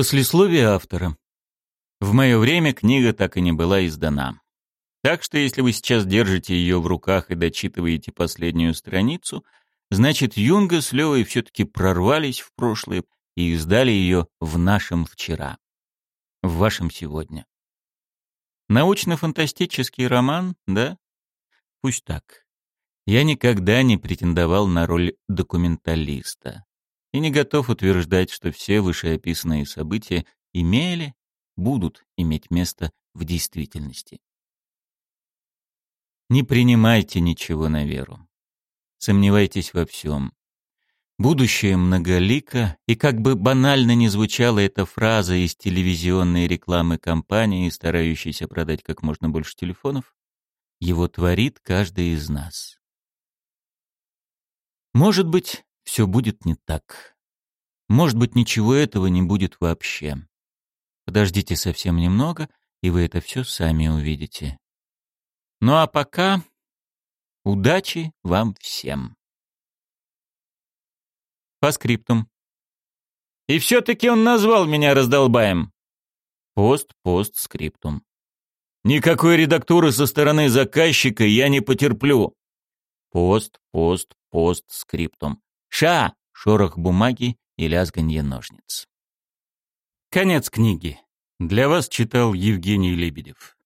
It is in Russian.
Послесловие автора. В мое время книга так и не была издана. Так что если вы сейчас держите ее в руках и дочитываете последнюю страницу, значит Юнга с Левой все-таки прорвались в прошлое и издали ее в нашем вчера, в вашем сегодня. Научно-фантастический роман, да? Пусть так. Я никогда не претендовал на роль документалиста и не готов утверждать, что все вышеописанные события имели, будут иметь место в действительности. Не принимайте ничего на веру. Сомневайтесь во всем. Будущее многолико, и как бы банально ни звучала эта фраза из телевизионной рекламы компании, старающейся продать как можно больше телефонов, его творит каждый из нас. Может быть, все будет не так. Может быть, ничего этого не будет вообще. Подождите совсем немного, и вы это все сами увидите. Ну а пока удачи вам всем. По скриптум. И все-таки он назвал меня раздолбаем. Пост-пост-скриптум. Никакой редактуры со стороны заказчика я не потерплю. Пост-пост-пост-скриптум. Ша! Шорох бумаги и лязганье ножниц. Конец книги. Для вас читал Евгений Лебедев.